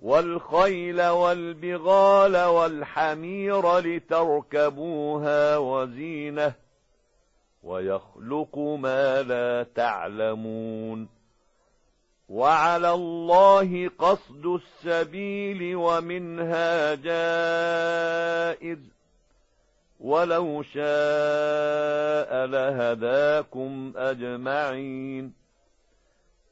والخيل والبغال والحمير لتركبوها وزينة ويخلق ما لا تعلمون وعلى الله قصد السبيل ومنها جائز ولو شاء لهداكم أجمعين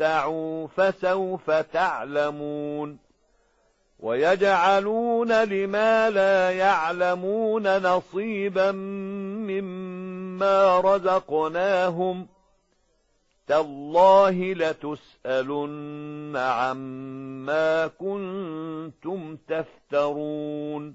فتمتعوا فسوف تعلمون ويجعلون لما لا يعلمون نصيبا مما رزقناهم تالله لتسألن عما كنتم تفترون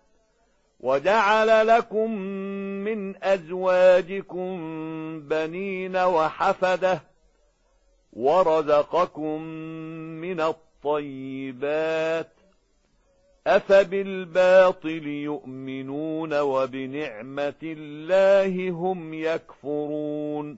وجعل لكم من أزواجكم بنين وحفدة ورزقكم من الطيبات أفبالباطل يؤمنون وبنعمة الله هم يكفرون